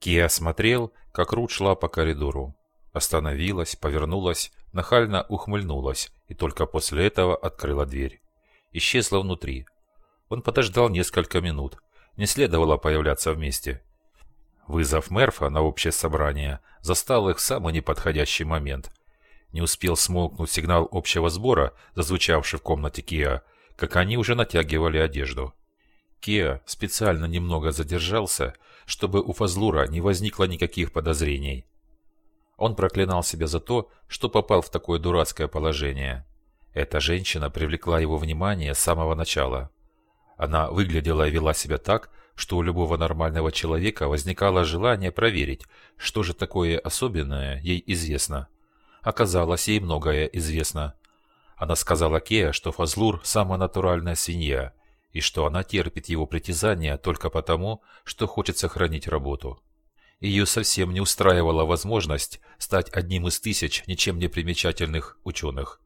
Кия смотрел, как Рут шла по коридору. Остановилась, повернулась, нахально ухмыльнулась и только после этого открыла дверь. Исчезла внутри. Он подождал несколько минут. Не следовало появляться вместе. Вызов Мерфа на общее собрание застал их в самый неподходящий момент. Не успел смолкнуть сигнал общего сбора, зазвучавший в комнате Киа, как они уже натягивали одежду. Киа специально немного задержался, чтобы у Фазлура не возникло никаких подозрений. Он проклинал себя за то, что попал в такое дурацкое положение. Эта женщина привлекла его внимание с самого начала. Она выглядела и вела себя так, что у любого нормального человека возникало желание проверить, что же такое особенное ей известно. Оказалось, ей многое известно. Она сказала Кея, что Фазлур – самая натуральная свинья, и что она терпит его притязания только потому, что хочет сохранить работу. Ее совсем не устраивала возможность стать одним из тысяч ничем не примечательных ученых.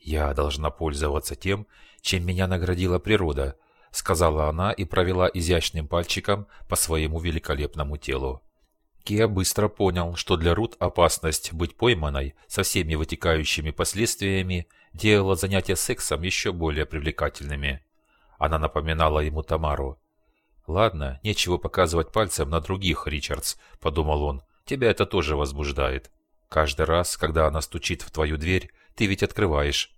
«Я должна пользоваться тем, чем меня наградила природа», сказала она и провела изящным пальчиком по своему великолепному телу. Киа быстро понял, что для Рут опасность быть пойманной со всеми вытекающими последствиями делала занятия сексом еще более привлекательными. Она напоминала ему Тамару. «Ладно, нечего показывать пальцем на других, Ричардс», — подумал он. «Тебя это тоже возбуждает. Каждый раз, когда она стучит в твою дверь, ты ведь открываешь».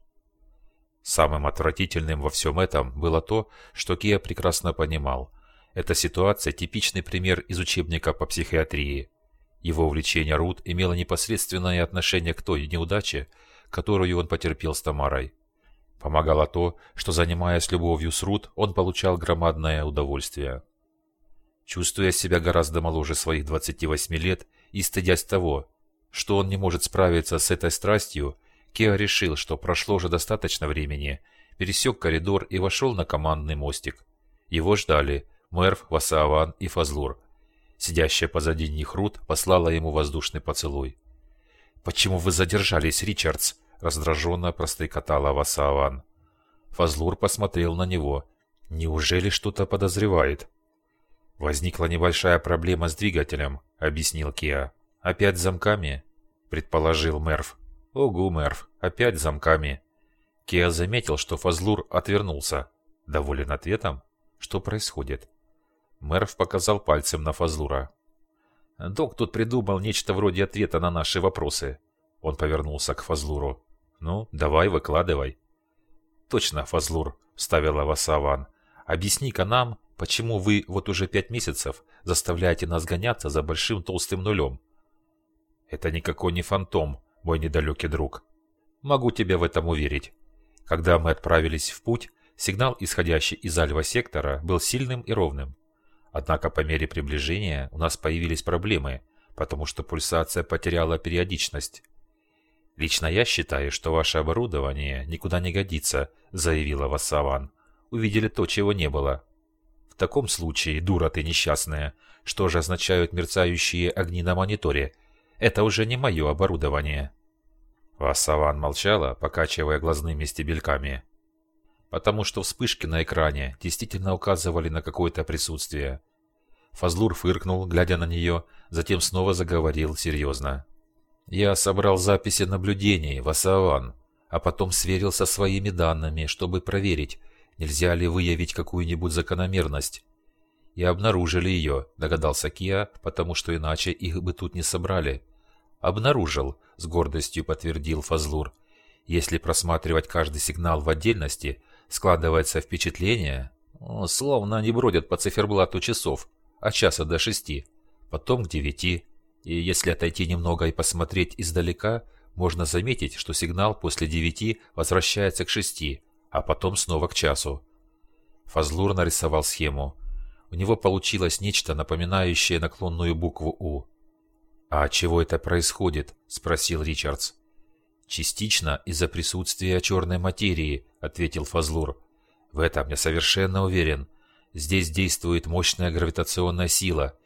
Самым отвратительным во всем этом было то, что Кия прекрасно понимал. Эта ситуация – типичный пример из учебника по психиатрии. Его увлечение Рут имело непосредственное отношение к той неудаче, которую он потерпел с Тамарой. Помогало то, что, занимаясь любовью с Рут, он получал громадное удовольствие. Чувствуя себя гораздо моложе своих 28 лет и стыдясь того, что он не может справиться с этой страстью, Кео решил, что прошло уже достаточно времени, пересек коридор и вошел на командный мостик. Его ждали Мерв, Васааван и Фазлур. Сидящая позади них Рут послала ему воздушный поцелуй. «Почему вы задержались, Ричардс?» Раздраженно прострекотала Васааван. Фазлур посмотрел на него. Неужели что-то подозревает? Возникла небольшая проблема с двигателем, объяснил Киа. Опять замками? предположил Мерв. Огу, Мерв, опять замками. Киа заметил, что Фазлур отвернулся. Доволен ответом? Что происходит? Мерв показал пальцем на Фазлура. Док тут придумал нечто вроде ответа на наши вопросы. Он повернулся к Фазлуру. «Ну, давай, выкладывай». «Точно, Фазлур», — вставила Васаван. «Объясни-ка нам, почему вы вот уже пять месяцев заставляете нас гоняться за большим толстым нулем?» «Это никакой не фантом, мой недалекий друг. Могу тебя в этом уверить. Когда мы отправились в путь, сигнал, исходящий из альва-сектора, был сильным и ровным. Однако по мере приближения у нас появились проблемы, потому что пульсация потеряла периодичность. «Лично я считаю, что ваше оборудование никуда не годится», — заявила Вассаван. «Увидели то, чего не было». «В таком случае, дура ты несчастная, что же означают мерцающие огни на мониторе? Это уже не мое оборудование». Вассаван молчала, покачивая глазными стебельками. «Потому что вспышки на экране действительно указывали на какое-то присутствие». Фазлур фыркнул, глядя на нее, затем снова заговорил серьезно. Я собрал записи наблюдений в Асаван, а потом сверил со своими данными, чтобы проверить, нельзя ли выявить какую-нибудь закономерность. И обнаружили ее, догадался Киа, потому что иначе их бы тут не собрали. Обнаружил, с гордостью подтвердил Фазлур. Если просматривать каждый сигнал в отдельности, складывается впечатление, словно они бродят по циферблату часов, от часа до шести, потом к девяти, и если отойти немного и посмотреть издалека, можно заметить, что сигнал после девяти возвращается к шести, а потом снова к часу. Фазлур нарисовал схему. У него получилось нечто напоминающее наклонную букву «У». «А чего это происходит?» – спросил Ричардс. «Частично из-за присутствия черной материи», – ответил Фазлур. «В этом я совершенно уверен. Здесь действует мощная гравитационная сила,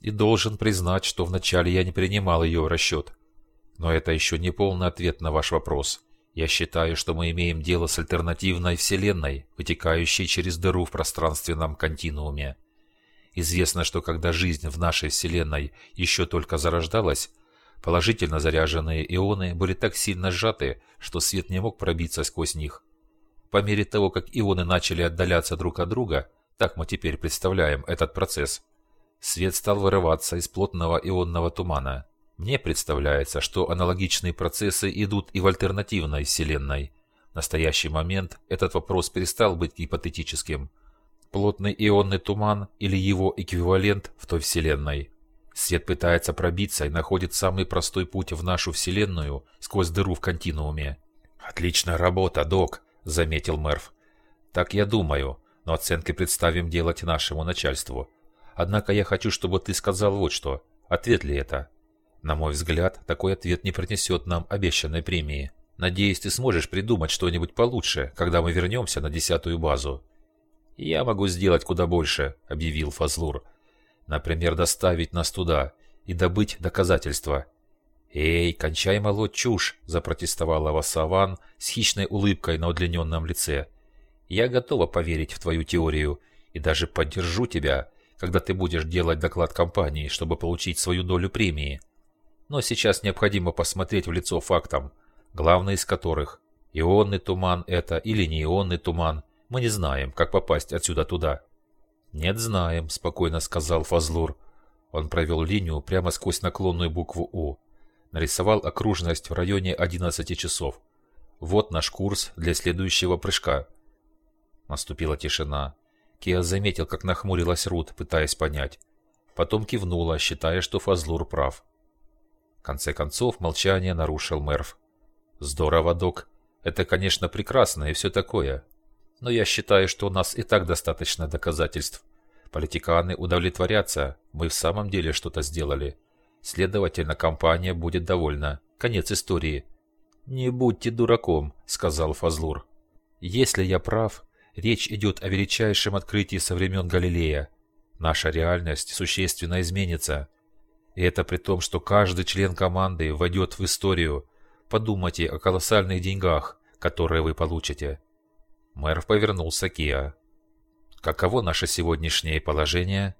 и должен признать, что вначале я не принимал ее в расчет. Но это еще не полный ответ на ваш вопрос. Я считаю, что мы имеем дело с альтернативной вселенной, вытекающей через дыру в пространственном континууме. Известно, что когда жизнь в нашей Вселенной еще только зарождалась, положительно заряженные ионы были так сильно сжаты, что свет не мог пробиться сквозь них. По мере того, как ионы начали отдаляться друг от друга, так мы теперь представляем этот процесс, свет стал вырываться из плотного ионного тумана. Мне представляется, что аналогичные процессы идут и в альтернативной Вселенной. В настоящий момент этот вопрос перестал быть гипотетическим – плотный ионный туман или его эквивалент в той Вселенной. Свет пытается пробиться и находит самый простой путь в нашу Вселенную сквозь дыру в континууме. «Отличная работа, док», — заметил Мерв. «Так я думаю, но оценки представим делать нашему начальству. Однако я хочу, чтобы ты сказал вот что. Ответ ли это?» На мой взгляд, такой ответ не принесет нам обещанной премии. Надеюсь, ты сможешь придумать что-нибудь получше, когда мы вернемся на десятую базу. «Я могу сделать куда больше», — объявил Фазлур. «Например, доставить нас туда и добыть доказательства». «Эй, кончай молоть чушь!» – запротестовала Вассаван с хищной улыбкой на удлиненном лице. «Я готова поверить в твою теорию и даже поддержу тебя, когда ты будешь делать доклад компании, чтобы получить свою долю премии. Но сейчас необходимо посмотреть в лицо фактам, главный из которых – ионный туман это или не ионный туман, мы не знаем, как попасть отсюда туда». «Нет, знаем», — спокойно сказал Фазлур. Он провел линию прямо сквозь наклонную букву «У». Нарисовал окружность в районе 11 часов. Вот наш курс для следующего прыжка. Наступила тишина. Киа заметил, как нахмурилась Рут, пытаясь понять. Потом кивнула, считая, что Фазлур прав. В конце концов, молчание нарушил Мерв. «Здорово, док. Это, конечно, прекрасно и все такое но я считаю, что у нас и так достаточно доказательств. Политиканы удовлетворятся, мы в самом деле что-то сделали. Следовательно, компания будет довольна. Конец истории. «Не будьте дураком», — сказал Фазлур. «Если я прав, речь идет о величайшем открытии со времен Галилея. Наша реальность существенно изменится. И это при том, что каждый член команды войдет в историю. Подумайте о колоссальных деньгах, которые вы получите. Мэр повернулся к Иа. «Каково наше сегодняшнее положение?»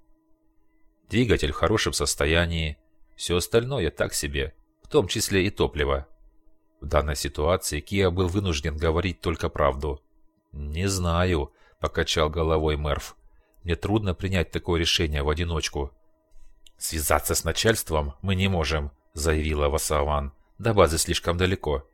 «Двигатель в хорошем состоянии. Все остальное так себе, в том числе и топливо». В данной ситуации Киа был вынужден говорить только правду. «Не знаю», — покачал головой Мерф. «Мне трудно принять такое решение в одиночку». «Связаться с начальством мы не можем», — заявила Васаван. «До базы слишком далеко».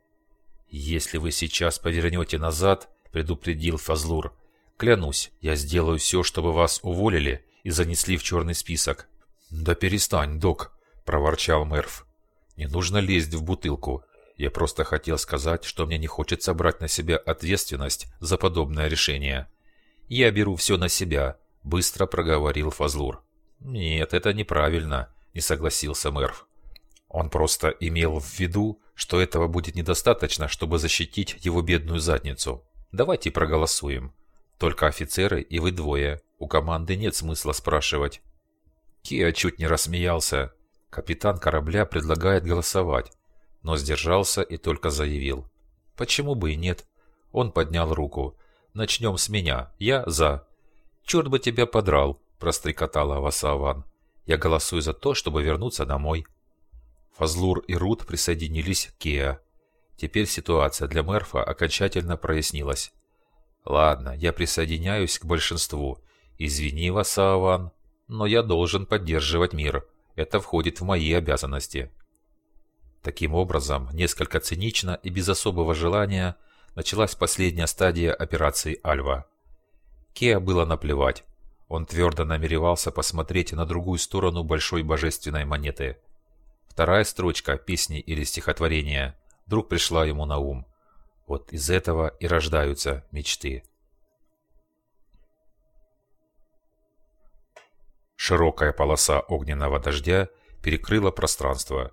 «Если вы сейчас повернете назад, — предупредил Фазлур. «Клянусь, я сделаю все, чтобы вас уволили и занесли в черный список». «Да перестань, док», — проворчал Мерф. «Не нужно лезть в бутылку. Я просто хотел сказать, что мне не хочется брать на себя ответственность за подобное решение». «Я беру все на себя», — быстро проговорил Фазлур. «Нет, это неправильно», — не согласился Мерф. Он просто имел в виду, что этого будет недостаточно, чтобы защитить его бедную задницу. Давайте проголосуем. Только офицеры и вы двое. У команды нет смысла спрашивать. Киа чуть не рассмеялся. Капитан корабля предлагает голосовать, но сдержался и только заявил. Почему бы и нет? Он поднял руку. Начнем с меня. Я за. Черт бы тебя подрал, прострекотала Васаван. Я голосую за то, чтобы вернуться домой. Фазлур и Рут присоединились к Киа. Теперь ситуация для Мерфа окончательно прояснилась. Ладно, я присоединяюсь к большинству. Извини, Васааван, но я должен поддерживать мир. Это входит в мои обязанности. Таким образом, несколько цинично и без особого желания началась последняя стадия операции «Альва». Кеа было наплевать. Он твердо намеревался посмотреть на другую сторону большой божественной монеты. Вторая строчка песни или стихотворения – вдруг пришла ему на ум. Вот из этого и рождаются мечты. Широкая полоса огненного дождя перекрыла пространство.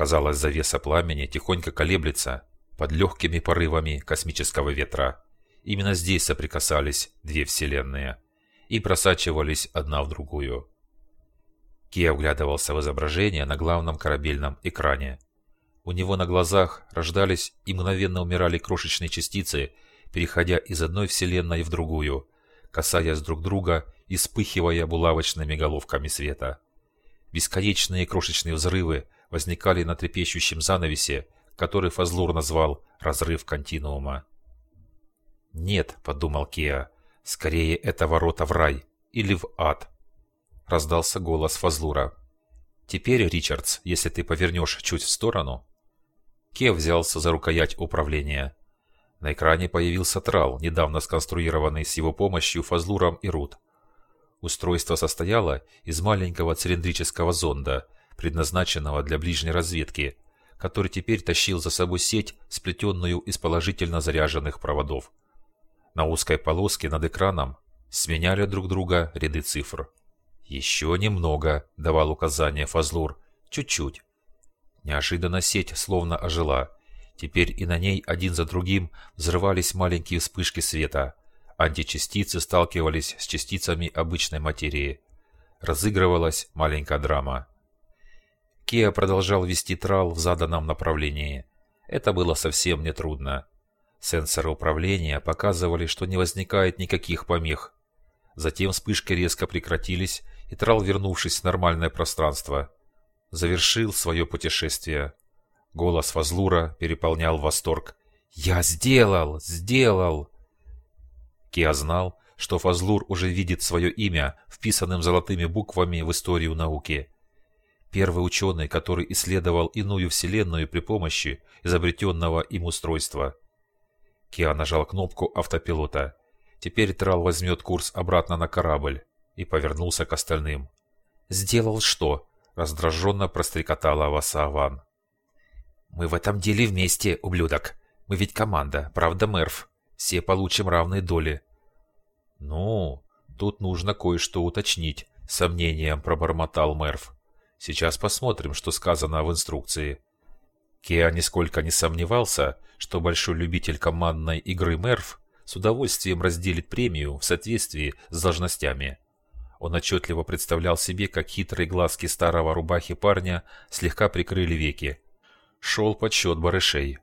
Казалось, завеса пламени тихонько колеблется под легкими порывами космического ветра. Именно здесь соприкасались две вселенные и просачивались одна в другую. Кия вглядывался в изображение на главном корабельном экране. У него на глазах рождались и мгновенно умирали крошечные частицы, переходя из одной вселенной в другую, касаясь друг друга и вспыхивая булавочными головками света. Бесконечные крошечные взрывы возникали на трепещущем занавесе, который Фазлур назвал «разрыв континуума». «Нет», — подумал Кеа, — «скорее это ворота в рай или в ад». Раздался голос Фазлура. «Теперь, Ричардс, если ты повернешь чуть в сторону...» Ке взялся за рукоять управления. На экране появился трал, недавно сконструированный с его помощью Фазлуром и Рут. Устройство состояло из маленького цилиндрического зонда, предназначенного для ближней разведки, который теперь тащил за собой сеть, сплетенную из положительно заряженных проводов. На узкой полоске над экраном сменяли друг друга ряды цифр. «Еще немного», — давал указание Фазлур. «Чуть-чуть». Неожиданно сеть словно ожила. Теперь и на ней один за другим взрывались маленькие вспышки света. Античастицы сталкивались с частицами обычной материи. Разыгрывалась маленькая драма. Кеа продолжал вести трал в заданном направлении. Это было совсем нетрудно. Сенсоры управления показывали, что не возникает никаких помех. Затем вспышки резко прекратились, и Трал, вернувшись в нормальное пространство, завершил свое путешествие. Голос Фазлура переполнял восторг. «Я сделал! Сделал!» Киа знал, что Фазлур уже видит свое имя, вписанным золотыми буквами в историю науки. Первый ученый, который исследовал иную вселенную при помощи изобретенного им устройства. Киа нажал кнопку автопилота. Теперь Трал возьмет курс обратно на корабль и повернулся к остальным. «Сделал что?» – раздраженно прострекотала Васааван. «Мы в этом деле вместе, ублюдок. Мы ведь команда, правда, Мерв? Все получим равные доли». «Ну, тут нужно кое-что уточнить», – сомнением пробормотал Мерв. «Сейчас посмотрим, что сказано в инструкции». Кеа нисколько не сомневался, что большой любитель командной игры Мерв с удовольствием разделит премию в соответствии с должностями. Он отчетливо представлял себе, как хитрые глазки старого рубахи парня слегка прикрыли веки. Шел подсчет барышей.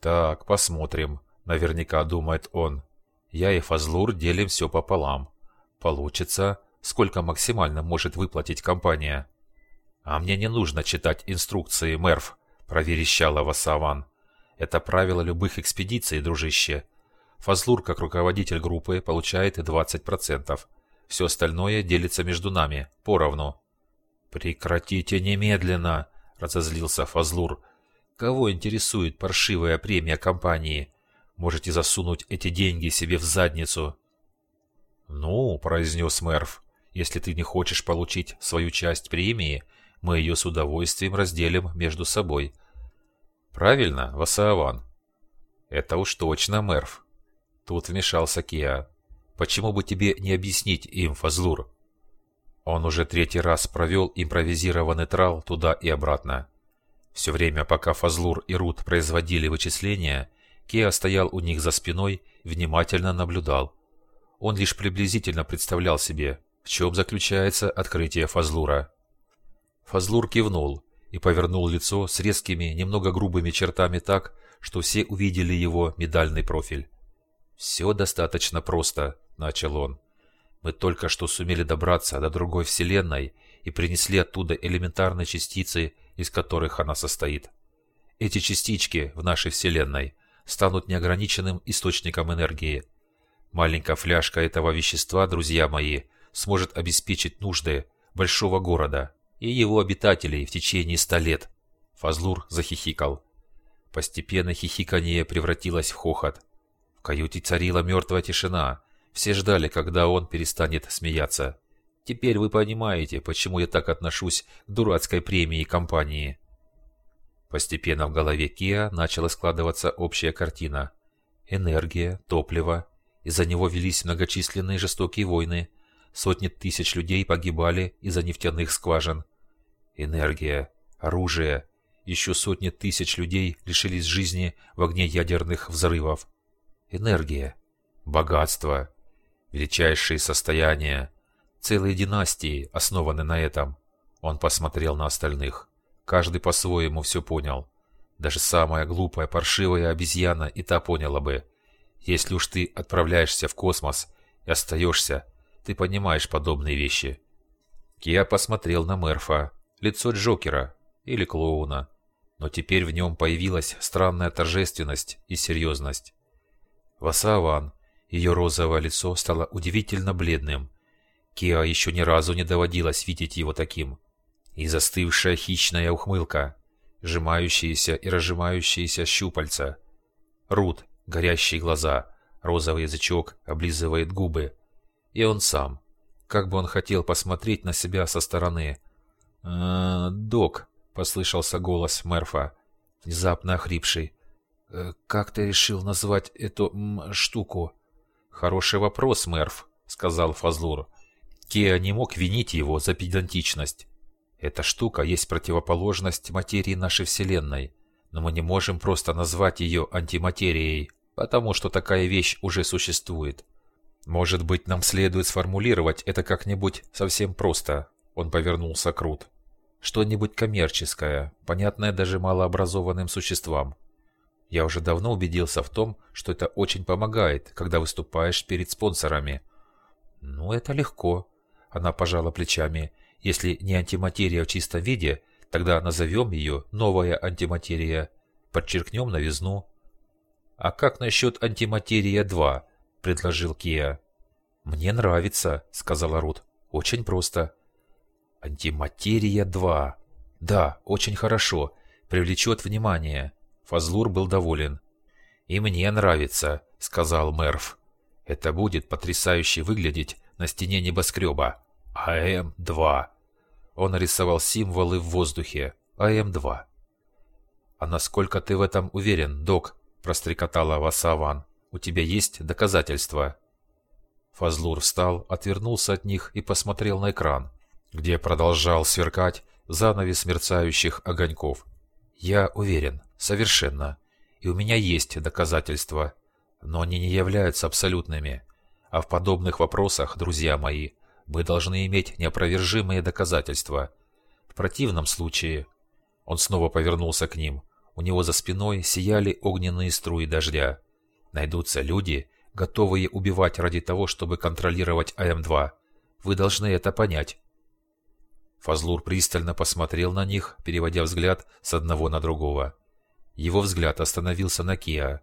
«Так, посмотрим», — наверняка думает он. «Я и Фазлур делим все пополам. Получится, сколько максимально может выплатить компания». «А мне не нужно читать инструкции, Мерв», — проверещала Васаван. «Это правило любых экспедиций, дружище. Фазлур, как руководитель группы, получает 20%. Все остальное делится между нами, поровну». «Прекратите немедленно!» – разозлился Фазлур. «Кого интересует паршивая премия компании? Можете засунуть эти деньги себе в задницу». «Ну», – произнес Мерв, – «если ты не хочешь получить свою часть премии, мы ее с удовольствием разделим между собой». «Правильно, Васааван?» «Это уж точно, Мерв». Тут вмешался Киа. Почему бы тебе не объяснить им, Фазлур? Он уже третий раз провел импровизированный трал туда и обратно. Все время, пока Фазлур и Рут производили вычисления, Кеа стоял у них за спиной внимательно наблюдал. Он лишь приблизительно представлял себе, в чем заключается открытие Фазлура. Фазлур кивнул и повернул лицо с резкими, немного грубыми чертами так, что все увидели его медальный профиль. «Все достаточно просто», — начал он. «Мы только что сумели добраться до другой вселенной и принесли оттуда элементарные частицы, из которых она состоит. Эти частички в нашей вселенной станут неограниченным источником энергии. Маленькая фляжка этого вещества, друзья мои, сможет обеспечить нужды большого города и его обитателей в течение ста лет». Фазлур захихикал. Постепенно хихиканье превратилось в хохот. В каюте царила мертвая тишина. Все ждали, когда он перестанет смеяться. Теперь вы понимаете, почему я так отношусь к дурацкой премии компании. Постепенно в голове Киа начала складываться общая картина. Энергия, топливо. Из-за него велись многочисленные жестокие войны. Сотни тысяч людей погибали из-за нефтяных скважин. Энергия, оружие. Еще сотни тысяч людей лишились жизни в огне ядерных взрывов энергия, богатство, величайшие состояния. Целые династии основаны на этом. Он посмотрел на остальных. Каждый по-своему все понял. Даже самая глупая, паршивая обезьяна и та поняла бы. Если уж ты отправляешься в космос, и остаешься. Ты понимаешь подобные вещи. Киа посмотрел на Мерфа, лицо Джокера или клоуна, но теперь в нем появилась странная торжественность и серьезность. Васаван, ее розовое лицо стало удивительно бледным. Киа еще ни разу не доводилось видеть его таким. И застывшая хищная ухмылка, сжимающиеся и разжимающиеся щупальца. Рут, горящие глаза, розовый язычок облизывает губы. И он сам. Как бы он хотел посмотреть на себя со стороны. «Э, «Док», — послышался голос Мерфа, внезапно охрипший. «Э, «Как ты решил назвать эту м, штуку?» «Хороший вопрос, Мерф», — сказал Фазлур. Кеа не мог винить его за педантичность. Эта штука есть противоположность материи нашей Вселенной, но мы не можем просто назвать ее антиматерией, потому что такая вещь уже существует. Может быть, нам следует сформулировать это как-нибудь совсем просто. Он повернулся к Рут. Что-нибудь коммерческое, понятное даже малообразованным существам. Я уже давно убедился в том, что это очень помогает, когда выступаешь перед спонсорами. Ну, это легко. Она пожала плечами. Если не антиматерия в чистом виде, тогда назовем ее новая антиматерия. Подчеркнем новизну. А как насчет антиматерия-2? Предложил Кия. Мне нравится, сказала Рут. Очень просто. Антиматерия-2. Да, очень хорошо. Привлечет внимание. Фазлур был доволен. «И мне нравится», — сказал Мерв. «Это будет потрясающе выглядеть на стене небоскреба. АМ-2. Он рисовал символы в воздухе. АМ-2. «А насколько ты в этом уверен, док?» – прострекотала Васаван. «У тебя есть доказательства?» Фазлур встал, отвернулся от них и посмотрел на экран, где продолжал сверкать занавес мерцающих огоньков. «Я уверен, совершенно. И у меня есть доказательства. Но они не являются абсолютными. А в подобных вопросах, друзья мои, мы должны иметь неопровержимые доказательства. В противном случае... Он снова повернулся к ним. У него за спиной сияли огненные струи дождя. Найдутся люди, готовые убивать ради того, чтобы контролировать АМ-2. Вы должны это понять. Фазлур пристально посмотрел на них, переводя взгляд с одного на другого. Его взгляд остановился на Киа.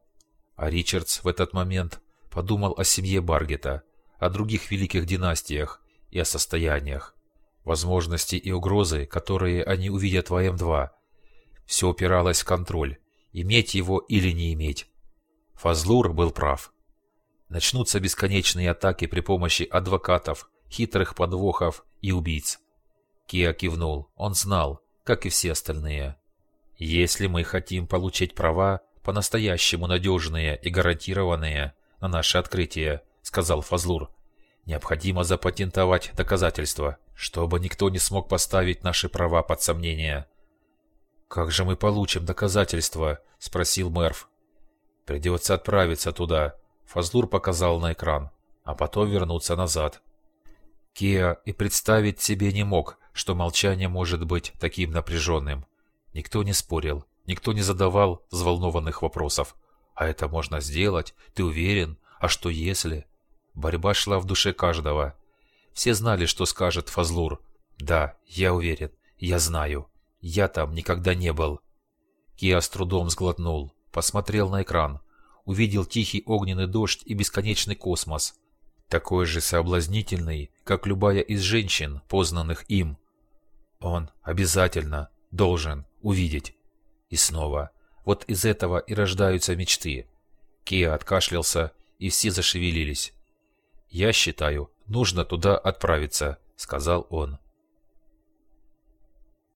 А Ричардс в этот момент подумал о семье Баргета, о других великих династиях и о состояниях, возможности и угрозы, которые они увидят в АМ-2. Все упиралось в контроль, иметь его или не иметь. Фазлур был прав. Начнутся бесконечные атаки при помощи адвокатов, хитрых подвохов и убийц. Киа кивнул, он знал, как и все остальные. Если мы хотим получить права, по-настоящему надежные и гарантированные, на наше открытие», — сказал Фазлур. «Необходимо запатентовать доказательства, чтобы никто не смог поставить наши права под сомнение». «Как же мы получим доказательства?» — спросил Мерв. «Придется отправиться туда», — Фазлур показал на экран, а потом вернуться назад. Киа и представить себе не мог, что молчание может быть таким напряженным. Никто не спорил, никто не задавал взволнованных вопросов. А это можно сделать? Ты уверен? А что если? Борьба шла в душе каждого. Все знали, что скажет Фазлур. Да, я уверен. Я знаю. Я там никогда не был. Киа с трудом сглотнул. Посмотрел на экран. Увидел тихий огненный дождь и бесконечный космос. Такой же соблазнительный, как любая из женщин, познанных им. Он обязательно должен увидеть. И снова вот из этого и рождаются мечты. Киа откашлялся, и все зашевелились. «Я считаю, нужно туда отправиться», — сказал он.